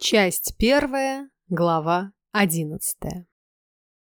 Часть первая, глава одиннадцатая.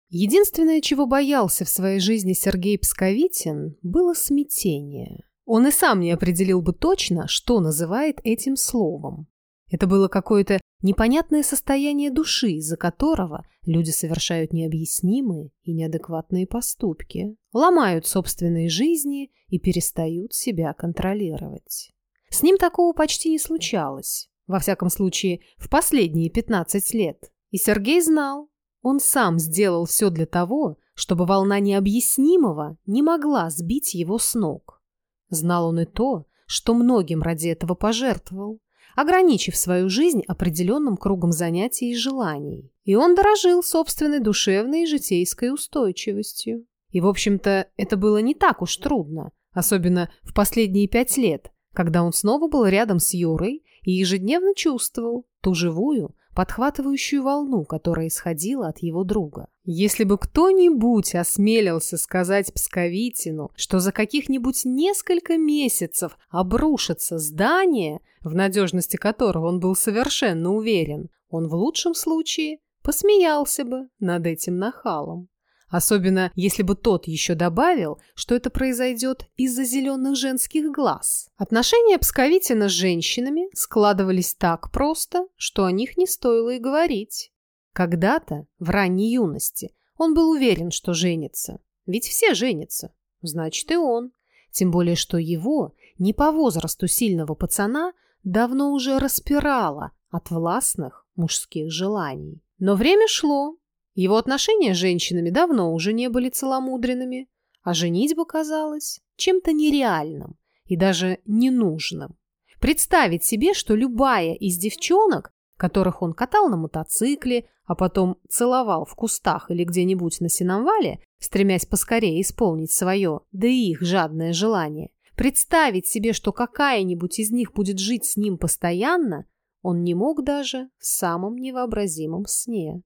Единственное, чего боялся в своей жизни Сергей Псковитин, было смятение. Он и сам не определил бы точно, что называет этим словом. Это было какое-то непонятное состояние души, из-за которого люди совершают необъяснимые и неадекватные поступки, ломают собственные жизни и перестают себя контролировать. С ним такого почти не случалось. Во всяком случае, в последние 15 лет. И Сергей знал, он сам сделал все для того, чтобы волна необъяснимого не могла сбить его с ног. Знал он и то, что многим ради этого пожертвовал, ограничив свою жизнь определенным кругом занятий и желаний. И он дорожил собственной душевной и житейской устойчивостью. И, в общем-то, это было не так уж трудно, особенно в последние пять лет, когда он снова был рядом с Юрой и ежедневно чувствовал ту живую, подхватывающую волну, которая исходила от его друга. Если бы кто-нибудь осмелился сказать Псковитину, что за каких-нибудь несколько месяцев обрушится здание, в надежности которого он был совершенно уверен, он в лучшем случае посмеялся бы над этим нахалом. Особенно, если бы тот еще добавил, что это произойдет из-за зеленых женских глаз. Отношения Псковитина с женщинами складывались так просто, что о них не стоило и говорить. Когда-то, в ранней юности, он был уверен, что женится. Ведь все женятся. Значит, и он. Тем более, что его, не по возрасту сильного пацана, давно уже распирало от властных мужских желаний. Но время шло, его отношения с женщинами давно уже не были целомудренными, а женитьба казалась чем-то нереальным и даже ненужным. Представить себе, что любая из девчонок, которых он катал на мотоцикле, а потом целовал в кустах или где-нибудь на сеновале, стремясь поскорее исполнить свое, да и их жадное желание, представить себе, что какая-нибудь из них будет жить с ним постоянно, он не мог даже в самом невообразимом сне.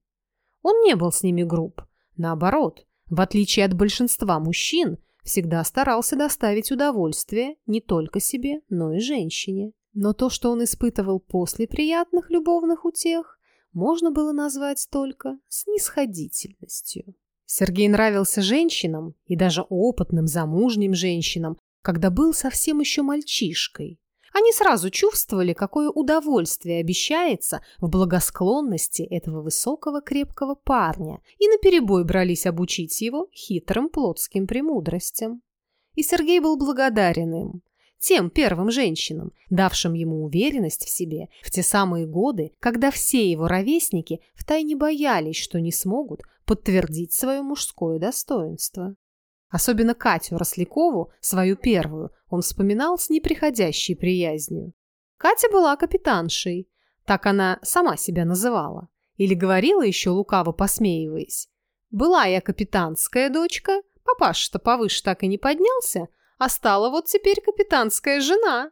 Он не был с ними груб. Наоборот, в отличие от большинства мужчин, всегда старался доставить удовольствие не только себе, но и женщине. Но то, что он испытывал после приятных любовных утех, можно было назвать только снисходительностью. Сергей нравился женщинам, и даже опытным замужним женщинам, когда был совсем еще мальчишкой. Они сразу чувствовали, какое удовольствие обещается в благосклонности этого высокого крепкого парня и наперебой брались обучить его хитрым плотским премудростям. И Сергей был благодарен им, тем первым женщинам, давшим ему уверенность в себе в те самые годы, когда все его ровесники втайне боялись, что не смогут подтвердить свое мужское достоинство. Особенно Катю Рослякову, свою первую, он вспоминал с неприходящей приязнью. Катя была капитаншей, так она сама себя называла. Или говорила еще лукаво посмеиваясь. Была я капитанская дочка, папаша-то повыше так и не поднялся, а стала вот теперь капитанская жена.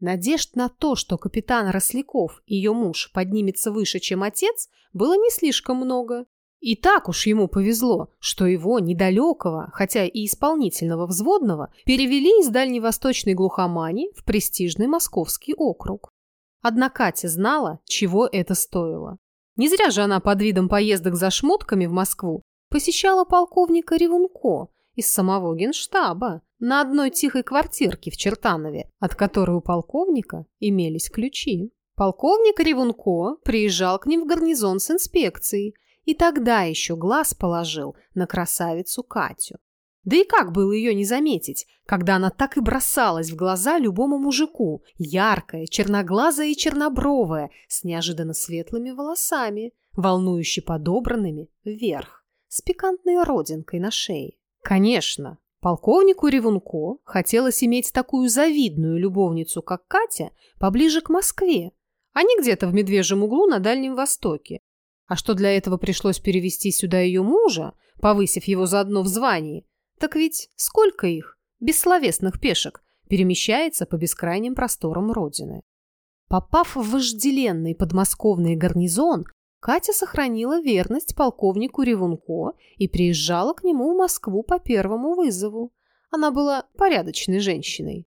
Надежд на то, что капитан Росляков, ее муж, поднимется выше, чем отец, было не слишком много. И так уж ему повезло, что его недалекого, хотя и исполнительного взводного, перевели из дальневосточной глухомани в престижный московский округ. Одна Катя знала, чего это стоило. Не зря же она под видом поездок за шмотками в Москву посещала полковника Ревунко из самого генштаба на одной тихой квартирке в Чертанове, от которой у полковника имелись ключи. Полковник Ревунко приезжал к ним в гарнизон с инспекцией, и тогда еще глаз положил на красавицу Катю. Да и как было ее не заметить, когда она так и бросалась в глаза любому мужику, яркая, черноглазая и чернобровая, с неожиданно светлыми волосами, волнующе подобранными вверх, с пикантной родинкой на шее. Конечно, полковнику Ревунко хотелось иметь такую завидную любовницу, как Катя, поближе к Москве, а не где-то в Медвежьем углу на Дальнем Востоке, а что для этого пришлось перевести сюда ее мужа, повысив его заодно в звании, так ведь сколько их, бессловесных пешек, перемещается по бескрайним просторам Родины. Попав в вожделенный подмосковный гарнизон, Катя сохранила верность полковнику Ревунко и приезжала к нему в Москву по первому вызову. Она была порядочной женщиной.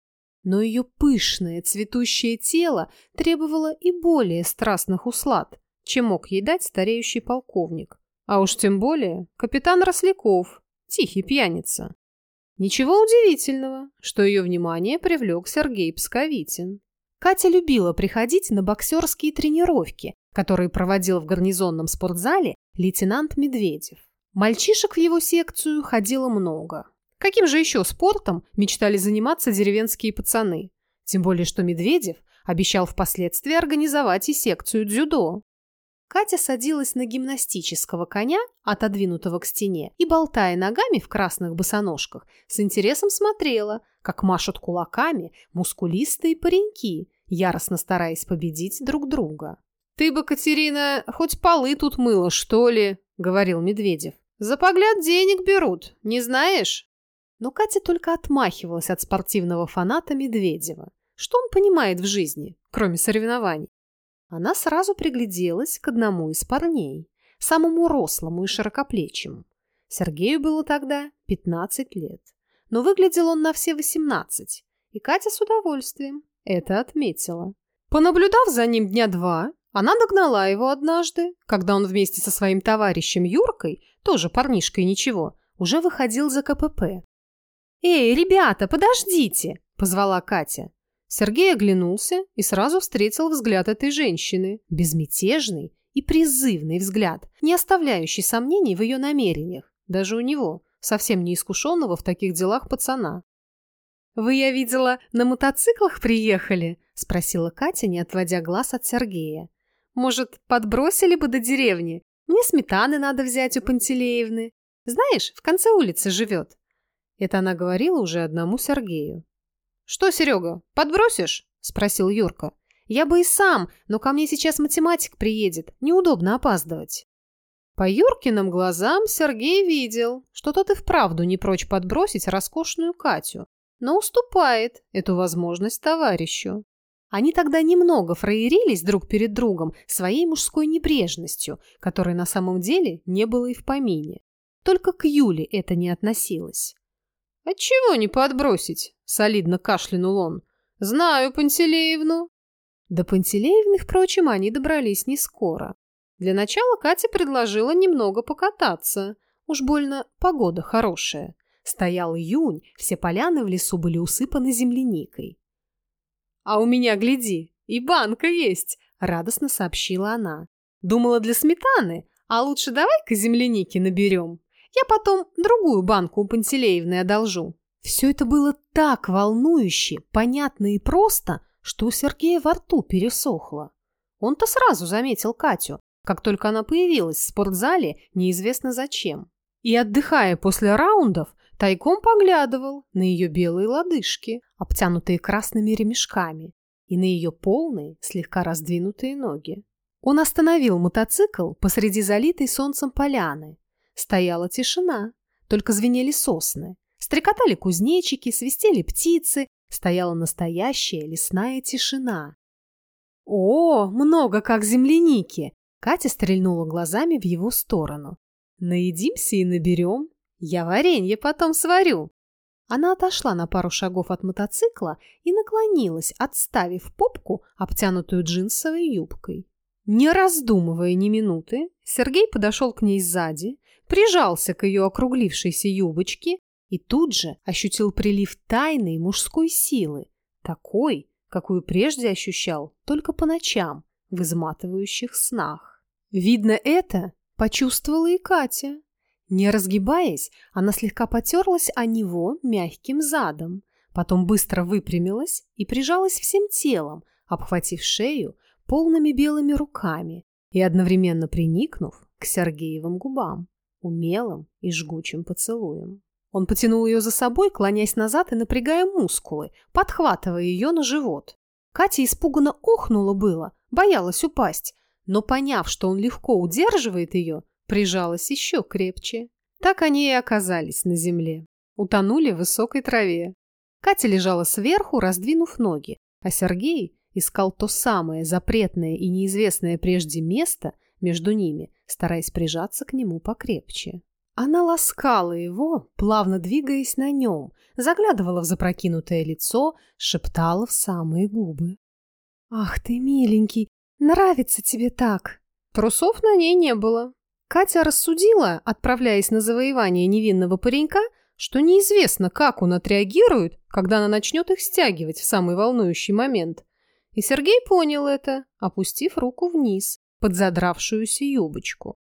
Но ее пышное цветущее тело требовало и более страстных услад, чем мог ей дать стареющий полковник. А уж тем более капитан Росляков, тихий пьяница. Ничего удивительного, что ее внимание привлек Сергей Псковитин. Катя любила приходить на боксерские тренировки, которые проводил в гарнизонном спортзале лейтенант Медведев. Мальчишек в его секцию ходило много. Каким же еще спортом мечтали заниматься деревенские пацаны? Тем более, что Медведев обещал впоследствии организовать и секцию дзюдо. Катя садилась на гимнастического коня, отодвинутого к стене, и, болтая ногами в красных босоножках, с интересом смотрела, как машут кулаками мускулистые пареньки, яростно стараясь победить друг друга. «Ты бы, Катерина, хоть полы тут мыла, что ли?» — говорил Медведев. «За погляд денег берут, не знаешь?» Но Катя только отмахивалась от спортивного фаната Медведева. Что он понимает в жизни, кроме соревнований? Она сразу пригляделась к одному из парней, самому рослому и широкоплечему. Сергею было тогда 15 лет, но выглядел он на все 18, и Катя с удовольствием это отметила. Понаблюдав за ним дня два, она догнала его однажды, когда он вместе со своим товарищем Юркой, тоже парнишкой ничего, уже выходил за КПП. «Эй, ребята, подождите!» – позвала Катя. Сергей оглянулся и сразу встретил взгляд этой женщины. Безмятежный и призывный взгляд, не оставляющий сомнений в ее намерениях, даже у него, совсем не искушенного в таких делах пацана. «Вы, я видела, на мотоциклах приехали?» – спросила Катя, не отводя глаз от Сергея. «Может, подбросили бы до деревни? Мне сметаны надо взять у Пантелеевны. Знаешь, в конце улицы живет». Это она говорила уже одному Сергею. «Что, Серега, подбросишь?» – спросил Юрка. «Я бы и сам, но ко мне сейчас математик приедет. Неудобно опаздывать». По Юркиным глазам Сергей видел, что тот и вправду не прочь подбросить роскошную Катю, но уступает эту возможность товарищу. Они тогда немного фраерились друг перед другом своей мужской небрежностью, которой на самом деле не было и в помине. Только к Юле это не относилось. «Отчего не подбросить?» — солидно кашлянул он. «Знаю Пантелеевну». До Пантелеевны, впрочем, они добрались не скоро. Для начала Катя предложила немного покататься. Уж больно погода хорошая. Стоял июнь, все поляны в лесу были усыпаны земляникой. «А у меня, гляди, и банка есть!» — радостно сообщила она. «Думала для сметаны, а лучше давай-ка земляники наберем». Я потом другую банку у Пантелеевны одолжу. Все это было так волнующе, понятно и просто, что у Сергея во рту пересохло. Он-то сразу заметил Катю, как только она появилась в спортзале, неизвестно зачем. И, отдыхая после раундов, тайком поглядывал на ее белые лодыжки, обтянутые красными ремешками, и на ее полные, слегка раздвинутые ноги. Он остановил мотоцикл посреди залитой солнцем поляны, Стояла тишина, только звенели сосны. Стрекотали кузнечики, свистели птицы, стояла настоящая лесная тишина. «О, много как земляники!» Катя стрельнула глазами в его сторону. «Наедимся и наберем. Я варенье потом сварю». Она отошла на пару шагов от мотоцикла и наклонилась, отставив попку, обтянутую джинсовой юбкой. Не раздумывая ни минуты, Сергей подошел к ней сзади, прижался к ее округлившейся юбочке и тут же ощутил прилив тайной мужской силы, такой, какую прежде ощущал только по ночам в изматывающих снах. Видно, это почувствовала и Катя. Не разгибаясь, она слегка потерлась о него мягким задом, потом быстро выпрямилась и прижалась всем телом, обхватив шею полными белыми руками и одновременно приникнув к Сергеевым губам умелым и жгучим поцелуем. Он потянул ее за собой, клонясь назад и напрягая мускулы, подхватывая ее на живот. Катя испуганно охнула было, боялась упасть, но, поняв, что он легко удерживает ее, прижалась еще крепче. Так они и оказались на земле. Утонули в высокой траве. Катя лежала сверху, раздвинув ноги, а Сергей искал то самое запретное и неизвестное прежде место между ними, стараясь прижаться к нему покрепче. Она ласкала его, плавно двигаясь на нем, заглядывала в запрокинутое лицо, шептала в самые губы. «Ах ты, миленький, нравится тебе так!» Трусов на ней не было. Катя рассудила, отправляясь на завоевание невинного паренька, что неизвестно, как он отреагирует, когда она начнет их стягивать в самый волнующий момент. И Сергей понял это, опустив руку вниз, под задравшуюся юбочку.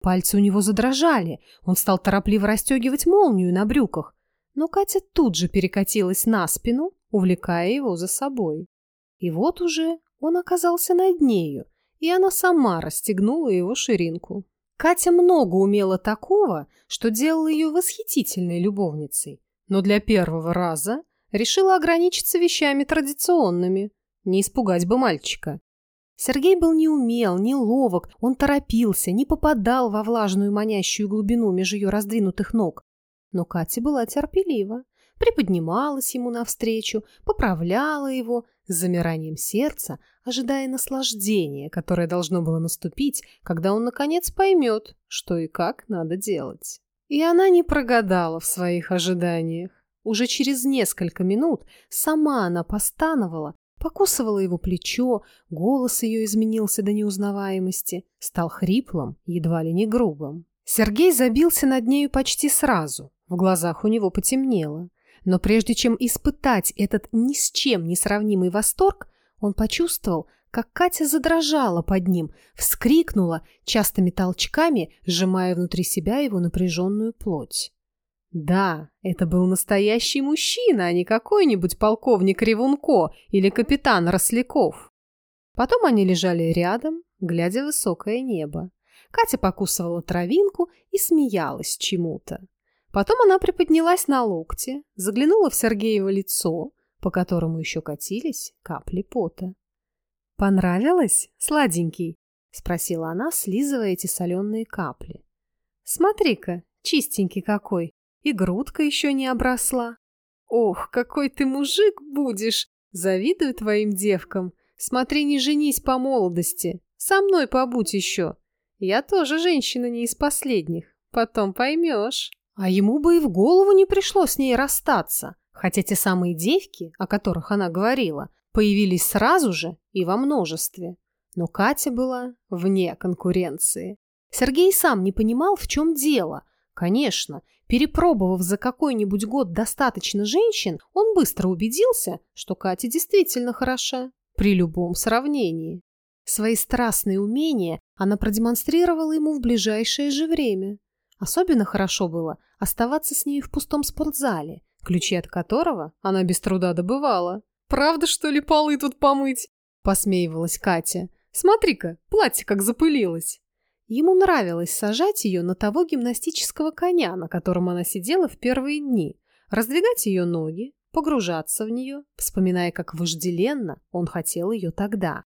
Пальцы у него задрожали, он стал торопливо расстегивать молнию на брюках, но Катя тут же перекатилась на спину, увлекая его за собой. И вот уже он оказался над нею, и она сама расстегнула его ширинку. Катя много умела такого, что делала ее восхитительной любовницей, но для первого раза решила ограничиться вещами традиционными, не испугать бы мальчика. Сергей был неумел, неловок, он торопился, не попадал во влажную манящую глубину между ее раздвинутых ног. Но Катя была терпелива, приподнималась ему навстречу, поправляла его, с замиранием сердца, ожидая наслаждения, которое должно было наступить, когда он наконец поймет, что и как надо делать. И она не прогадала в своих ожиданиях. Уже через несколько минут сама она постановала, покусывала его плечо, голос ее изменился до неузнаваемости, стал хриплым, едва ли не грубым. Сергей забился над нею почти сразу, в глазах у него потемнело. Но прежде чем испытать этот ни с чем не сравнимый восторг, он почувствовал, как Катя задрожала под ним, вскрикнула частыми толчками, сжимая внутри себя его напряженную плоть. Да, это был настоящий мужчина, а не какой-нибудь полковник Ревунко или капитан Росляков. Потом они лежали рядом, глядя в высокое небо. Катя покусывала травинку и смеялась чему-то. Потом она приподнялась на локте, заглянула в Сергеево лицо, по которому еще катились капли пота. «Понравилось, сладенький?» — спросила она, слизывая эти соленые капли. «Смотри-ка, чистенький какой, и грудка еще не обросла. Ох, какой ты мужик будешь! Завидую твоим девкам. Смотри, не женись по молодости. Со мной побудь еще. Я тоже женщина не из последних. Потом поймешь». А ему бы и в голову не пришло с ней расстаться, хотя те самые девки, о которых она говорила, появились сразу же и во множестве. Но Катя была вне конкуренции. Сергей сам не понимал, в чем дело. Конечно, перепробовав за какой-нибудь год достаточно женщин, он быстро убедился, что Катя действительно хороша при любом сравнении. Свои страстные умения она продемонстрировала ему в ближайшее же время. Особенно хорошо было оставаться с ней в пустом спортзале, ключи от которого она без труда добывала. «Правда, что ли, полы тут помыть?» – посмеивалась Катя. «Смотри-ка, платье как запылилось!» Ему нравилось сажать ее на того гимнастического коня, на котором она сидела в первые дни, раздвигать ее ноги, погружаться в нее, вспоминая, как вожделенно он хотел ее тогда.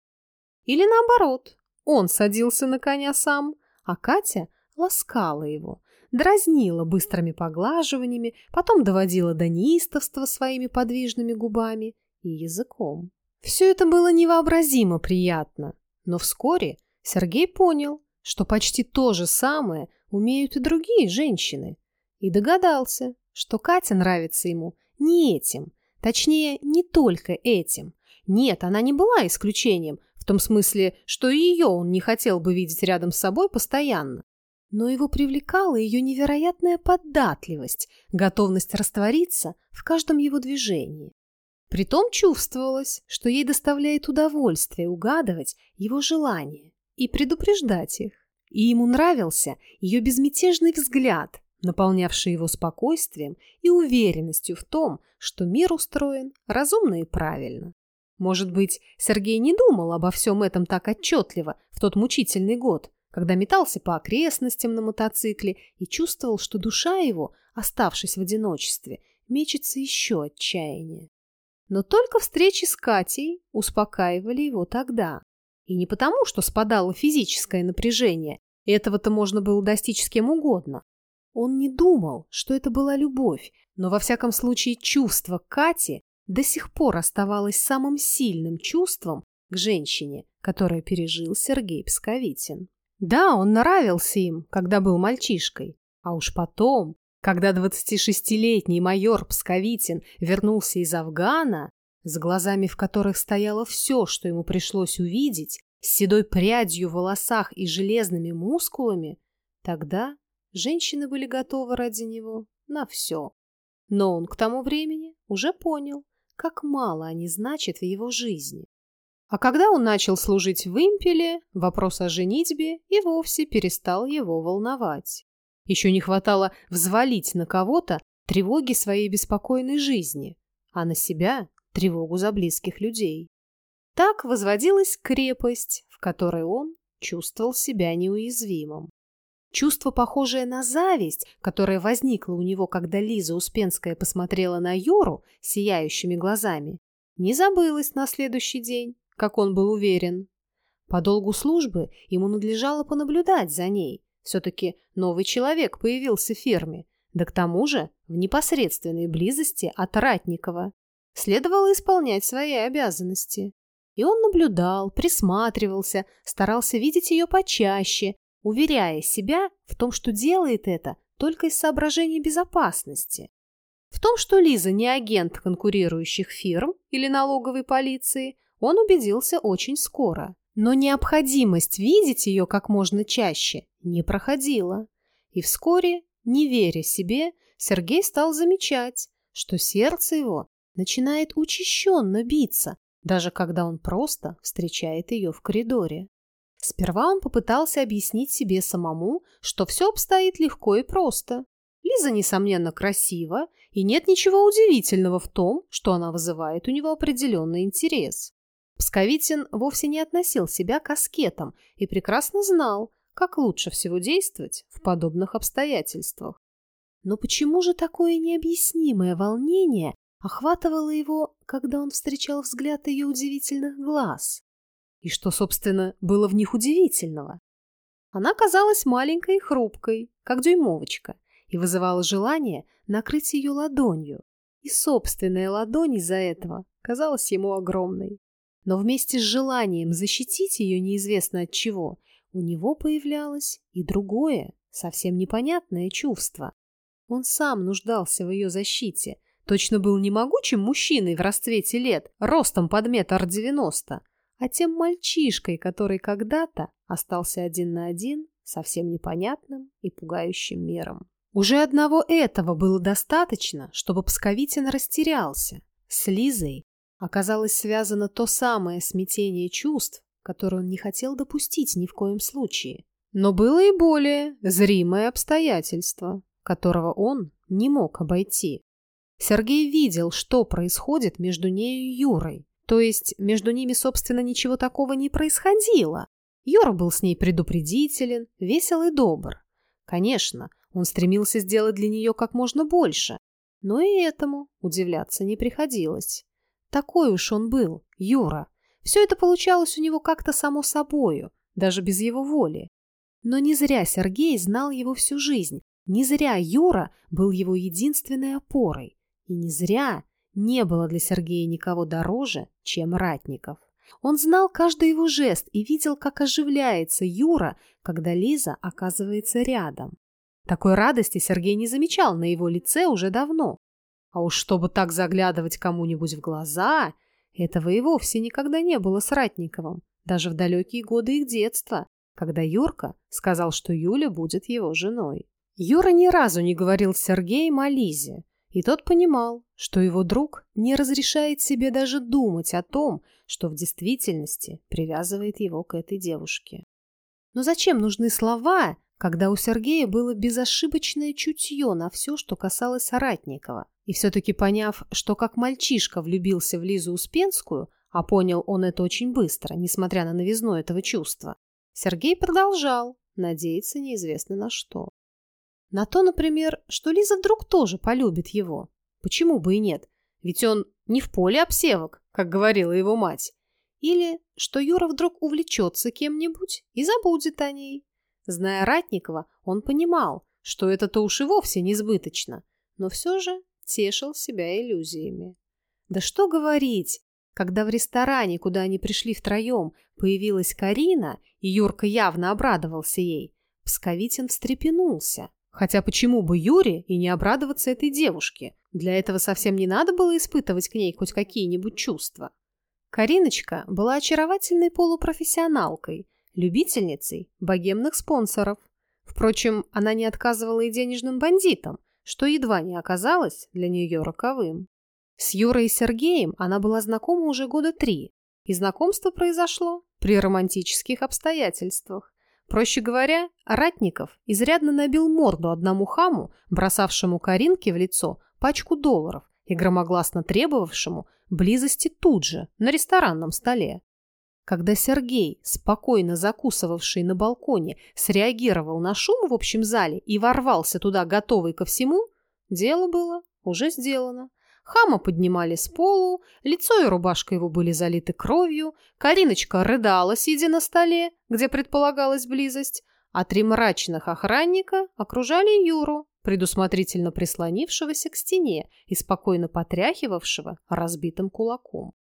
Или наоборот, он садился на коня сам, а Катя ласкала его, дразнила быстрыми поглаживаниями, потом доводила до неистовства своими подвижными губами и языком. Все это было невообразимо приятно, но вскоре Сергей понял, что почти то же самое умеют и другие женщины, и догадался, что Катя нравится ему не этим, точнее, не только этим. Нет, она не была исключением, в том смысле, что и ее он не хотел бы видеть рядом с собой постоянно но его привлекала ее невероятная податливость, готовность раствориться в каждом его движении. Притом чувствовалось, что ей доставляет удовольствие угадывать его желания и предупреждать их. И ему нравился ее безмятежный взгляд, наполнявший его спокойствием и уверенностью в том, что мир устроен разумно и правильно. Может быть, Сергей не думал обо всем этом так отчетливо в тот мучительный год, когда метался по окрестностям на мотоцикле и чувствовал, что душа его, оставшись в одиночестве, мечется еще отчаяние. Но только встречи с Катей успокаивали его тогда. И не потому, что спадало физическое напряжение, этого-то можно было достичь с кем угодно. Он не думал, что это была любовь, но во всяком случае чувство к Кате до сих пор оставалось самым сильным чувством к женщине, которое пережил Сергей Псковитин. Да, он нравился им, когда был мальчишкой, А уж потом, когда 26-летний майор Псковитин вернулся из Афгана, с глазами в которых стояло все, что ему пришлось увидеть, с седой прядью в волосах и железными мускулами, тогда женщины были готовы ради него на все. Но он к тому времени уже понял, как мало они значат в его жизни. А когда он начал служить в импеле, вопрос о женитьбе и вовсе перестал его волновать. Еще не хватало взвалить на кого-то тревоги своей беспокойной жизни, а на себя тревогу за близких людей. Так возводилась крепость, в которой он чувствовал себя неуязвимым. Чувство, похожее на зависть, которое возникло у него, когда Лиза Успенская посмотрела на Юру сияющими глазами, не забылось на следующий день, как он был уверен. По долгу службы ему надлежало понаблюдать за ней. Все-таки новый человек появился в фирме, да к тому же в непосредственной близости от Ратникова. Следовало исполнять свои обязанности. И он наблюдал, присматривался, старался видеть ее почаще, уверяя себя в том, что делает это только из соображений безопасности. В том, что Лиза не агент конкурирующих фирм или налоговой полиции, он убедился очень скоро. Но необходимость видеть ее как можно чаще не проходила. И вскоре, не веря себе, Сергей стал замечать, что сердце его начинает учащенно биться, даже когда он просто встречает ее в коридоре. Сперва он попытался объяснить себе самому, что все обстоит легко и просто. Лиза, несомненно, красива, и нет ничего удивительного в том, что она вызывает у него определенный интерес. Псковитин вовсе не относил себя к аскетам и прекрасно знал, как лучше всего действовать в подобных обстоятельствах. Но почему же такое необъяснимое волнение охватывало его, когда он встречал взгляд ее удивительных глаз? И что, собственно, было в них удивительного? Она казалась маленькой и хрупкой, как дюймовочка, и вызывала желание накрыть ее ладонью. И собственная ладонь из-за этого казалась ему огромной. Но вместе с желанием защитить ее неизвестно от чего, у него появлялось и другое, совсем непонятное чувство. Он сам нуждался в ее защите, точно был не могучим мужчиной в расцвете лет, ростом под метр девяносто, а тем мальчишкой, который когда-то остался один на один совсем непонятным и пугающим миром. Уже одного этого было достаточно, чтобы Псковитин растерялся. С Лизой оказалось связано то самое смятение чувств, которое он не хотел допустить ни в коем случае. Но было и более зримое обстоятельство, которого он не мог обойти. Сергей видел, что происходит между нею и Юрой, то есть между ними, собственно, ничего такого не происходило. Юра был с ней предупредителен, весел и добр. Конечно, он стремился сделать для нее как можно больше, но и этому удивляться не приходилось. Такой уж он был, Юра. Все это получалось у него как-то само собою, даже без его воли. Но не зря Сергей знал его всю жизнь, не зря Юра был его единственной опорой, и не зря не было для Сергея никого дороже, чем Ратников. Он знал каждый его жест и видел, как оживляется Юра, когда Лиза оказывается рядом. Такой радости Сергей не замечал на его лице уже давно. А уж чтобы так заглядывать кому-нибудь в глаза, этого и вовсе никогда не было с Ратниковым, даже в далекие годы их детства, когда Юрка сказал, что Юля будет его женой. Юра ни разу не говорил с Сергеем о Лизе, и тот понимал, что его друг не разрешает себе даже думать о том, что в действительности привязывает его к этой девушке. Но зачем нужны слова, когда у Сергея было безошибочное чутье на все, что касалось Соратникова? И все-таки поняв, что как мальчишка влюбился в Лизу Успенскую, а понял он это очень быстро, несмотря на новизну этого чувства, Сергей продолжал надеяться неизвестно на что. На то, например, что Лиза вдруг тоже полюбит его. Почему бы и нет? Ведь он не в поле обсевок, как говорила его мать. Или что Юра вдруг увлечется кем-нибудь и забудет о ней. Зная Ратникова, он понимал, что это-то уж и вовсе несбыточно, но все же тешил себя иллюзиями. Да что говорить, когда в ресторане, куда они пришли втроем, появилась Карина, и Юрка явно обрадовался ей, Псковитин встрепенулся, Хотя почему бы Юре и не обрадоваться этой девушке? Для этого совсем не надо было испытывать к ней хоть какие-нибудь чувства. Кариночка была очаровательной полупрофессионалкой, любительницей богемных спонсоров. Впрочем, она не отказывала и денежным бандитам, что едва не оказалось для нее роковым. С Юрой и Сергеем она была знакома уже года три, и знакомство произошло при романтических обстоятельствах. Проще говоря, Ратников изрядно набил морду одному хаму, бросавшему Каринке в лицо пачку долларов и громогласно требовавшему близости тут же, на ресторанном столе. Когда Сергей, спокойно закусывавший на балконе, среагировал на шум в общем зале и ворвался туда, готовый ко всему, дело было уже сделано. Хама поднимали с полу, лицо и рубашка его были залиты кровью, Кариночка рыдала, сидя на столе, где предполагалась близость, а три мрачных охранника окружали Юру, предусмотрительно прислонившегося к стене и спокойно потряхивавшего разбитым кулаком.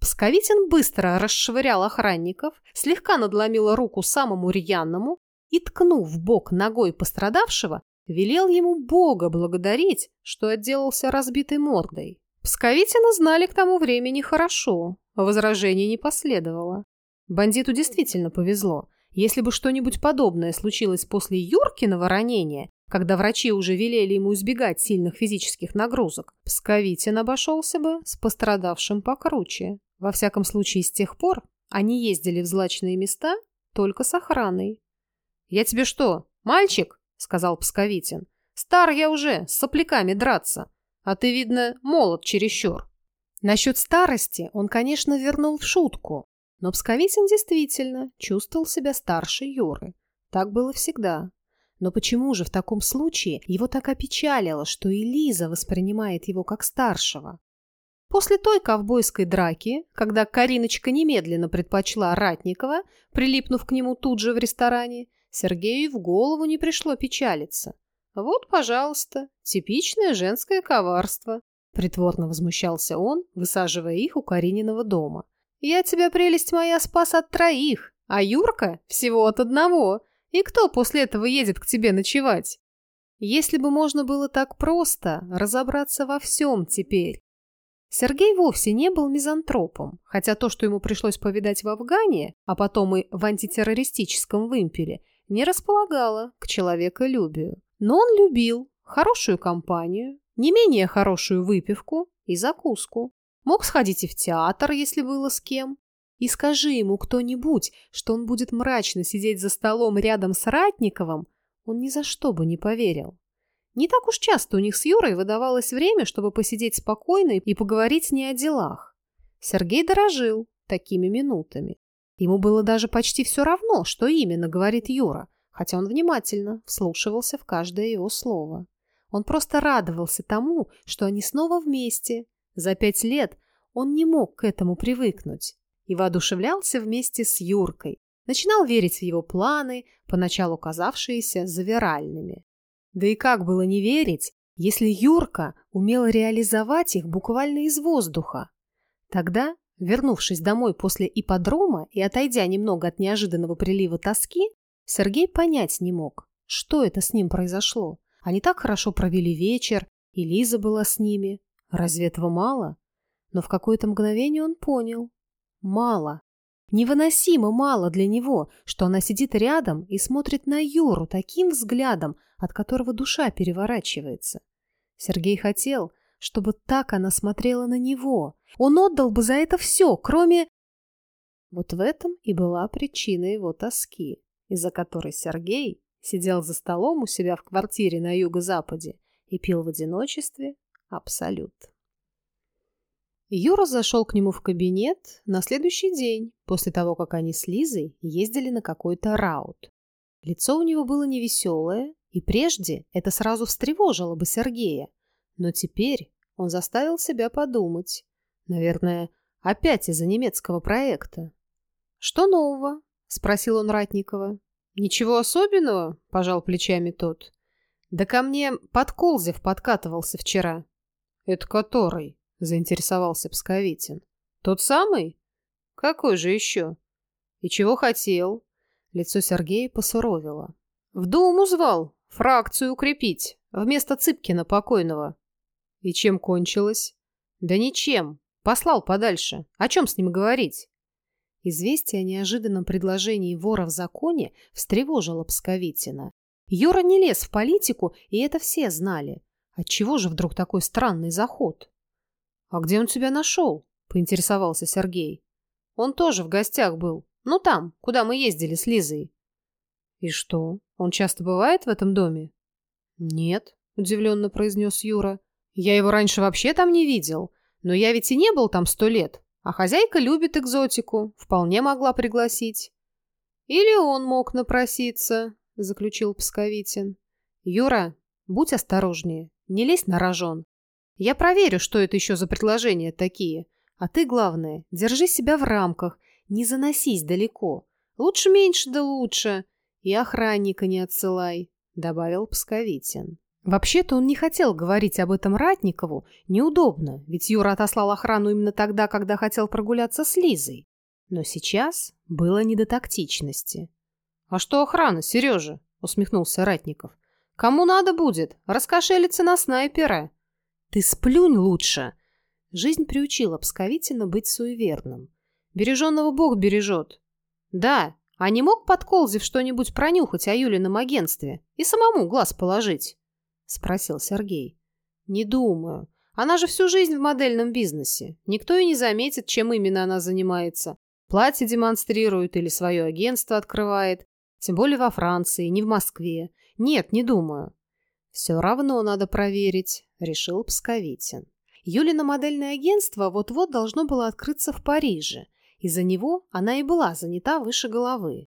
Псковитин быстро расшвырял охранников, слегка надломил руку самому рьяному и, ткнув бок ногой пострадавшего, велел ему Бога благодарить, что отделался разбитой мордой. Псковитина знали к тому времени хорошо, возражений не последовало. Бандиту действительно повезло. Если бы что-нибудь подобное случилось после Юркиного ранения, когда врачи уже велели ему избегать сильных физических нагрузок, Псковитин обошелся бы с пострадавшим покруче. Во всяком случае, с тех пор они ездили в злачные места только с охраной. «Я тебе что, мальчик?» — сказал Псковитин. «Стар я уже, с сопляками драться. А ты, видно, молод чересчур». Насчет старости он, конечно, вернул в шутку, но Псковитин действительно чувствовал себя старше Юры. Так было всегда. Но почему же в таком случае его так опечалило, что и Лиза воспринимает его как старшего? После той ковбойской драки, когда Кариночка немедленно предпочла Ратникова, прилипнув к нему тут же в ресторане, Сергею в голову не пришло печалиться. «Вот, пожалуйста, типичное женское коварство», — притворно возмущался он, высаживая их у Карининого дома. «Я тебя, прелесть моя, спас от троих, а Юрка всего от одного. И кто после этого едет к тебе ночевать?» Если бы можно было так просто разобраться во всем теперь, Сергей вовсе не был мизантропом, хотя то, что ему пришлось повидать в Афгане, а потом и в антитеррористическом вымпеле, не располагало к человеколюбию. Но он любил хорошую компанию, не менее хорошую выпивку и закуску. Мог сходить и в театр, если было с кем. И скажи ему кто-нибудь, что он будет мрачно сидеть за столом рядом с Ратниковым, он ни за что бы не поверил. Не так уж часто у них с Юрой выдавалось время, чтобы посидеть спокойно и поговорить не о делах. Сергей дорожил такими минутами. Ему было даже почти все равно, что именно говорит Юра, хотя он внимательно вслушивался в каждое его слово. Он просто радовался тому, что они снова вместе. За пять лет он не мог к этому привыкнуть и воодушевлялся вместе с Юркой, начинал верить в его планы, поначалу казавшиеся завиральными. Да и как было не верить, если Юрка умел реализовать их буквально из воздуха? Тогда, вернувшись домой после ипподрома и отойдя немного от неожиданного прилива тоски, Сергей понять не мог, что это с ним произошло. Они так хорошо провели вечер, и Лиза была с ними. Разве этого мало? Но в какое-то мгновение он понял. Мало. Невыносимо мало для него, что она сидит рядом и смотрит на Юру таким взглядом, от которого душа переворачивается. Сергей хотел, чтобы так она смотрела на него. Он отдал бы за это все, кроме... Вот в этом и была причина его тоски, из-за которой Сергей сидел за столом у себя в квартире на юго-западе и пил в одиночестве абсолют. Юра зашел к нему в кабинет на следующий день, после того, как они с Лизой ездили на какой-то раут. Лицо у него было невеселое, и прежде это сразу встревожило бы Сергея. Но теперь он заставил себя подумать. Наверное, опять из-за немецкого проекта. «Что нового?» – спросил он Ратникова. «Ничего особенного?» – пожал плечами тот. «Да ко мне Подколзев подкатывался вчера». «Это который?» заинтересовался Псковитин. Тот самый? Какой же еще? И чего хотел? Лицо Сергея посуровило. В дому звал, Фракцию укрепить, вместо Цыпкина покойного. И чем кончилось? Да ничем. Послал подальше. О чем с ним говорить? Известие о неожиданном предложении вора в законе встревожило Псковитина. Юра не лез в политику, и это все знали. Отчего же вдруг такой странный заход? «А где он тебя нашел?» – поинтересовался Сергей. «Он тоже в гостях был. Ну там, куда мы ездили с Лизой». «И что, он часто бывает в этом доме?» «Нет», – удивленно произнес Юра. «Я его раньше вообще там не видел. Но я ведь и не был там сто лет. А хозяйка любит экзотику. Вполне могла пригласить». «Или он мог напроситься», – заключил Псковитин. «Юра, будь осторожнее. Не лезь на рожон. Я проверю, что это еще за предложения такие. А ты, главное, держи себя в рамках, не заносись далеко. Лучше меньше да лучше. И охранника не отсылай», — добавил Псковитин. Вообще-то он не хотел говорить об этом Ратникову. Неудобно, ведь Юра отослал охрану именно тогда, когда хотел прогуляться с Лизой. Но сейчас было не до тактичности. «А что охрана, Сережа?» — усмехнулся Ратников. Кому надо будет, раскошелиться на снайпера. Ты сплюнь лучше. Жизнь приучила Псковитина быть суеверным. Береженного Бог бережет. Да, а не мог подколзив что-нибудь пронюхать о Юлином агентстве и самому глаз положить? Спросил Сергей. Не думаю. Она же всю жизнь в модельном бизнесе. Никто и не заметит, чем именно она занимается. Платье демонстрирует или свое агентство открывает. Тем более во Франции, не в Москве. Нет, не думаю. Все равно надо проверить, решил Псковитин. Юлина модельное агентство вот-вот должно было открыться в Париже. Из-за него она и была занята выше головы.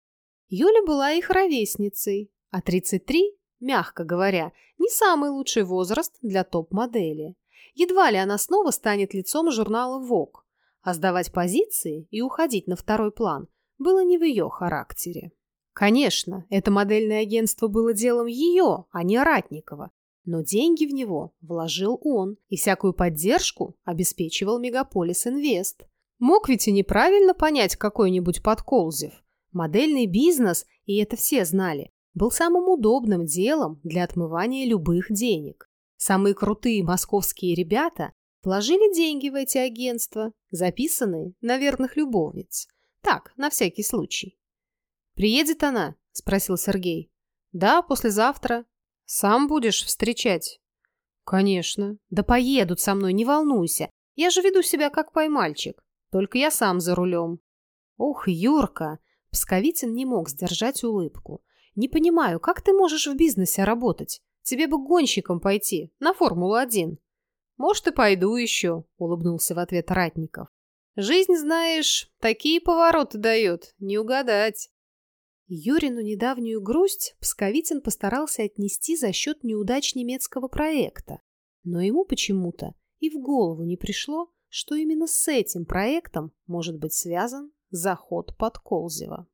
Юля была их ровесницей, а 33, мягко говоря, не самый лучший возраст для топ-модели. Едва ли она снова станет лицом журнала Vogue, а сдавать позиции и уходить на второй план было не в ее характере. Конечно, это модельное агентство было делом ее, а не Ратникова. Но деньги в него вложил он, и всякую поддержку обеспечивал Мегаполис Инвест. Мог ведь и неправильно понять какой-нибудь подколзев. Модельный бизнес, и это все знали, был самым удобным делом для отмывания любых денег. Самые крутые московские ребята вложили деньги в эти агентства, записанные на верных любовниц. Так, на всякий случай. «Приедет она?» – спросил Сергей. «Да, послезавтра. Сам будешь встречать?» «Конечно. Да поедут со мной, не волнуйся. Я же веду себя как поймальчик. Только я сам за рулем». «Ох, Юрка!» Псковитин не мог сдержать улыбку. «Не понимаю, как ты можешь в бизнесе работать? Тебе бы гонщиком пойти, на Формулу-1». «Может, и пойду еще», — улыбнулся в ответ Ратников. «Жизнь, знаешь, такие повороты дает, не угадать». Юрину недавнюю грусть Псковитин постарался отнести за счет неудач немецкого проекта, но ему почему-то и в голову не пришло, что именно с этим проектом может быть связан заход под Колзева.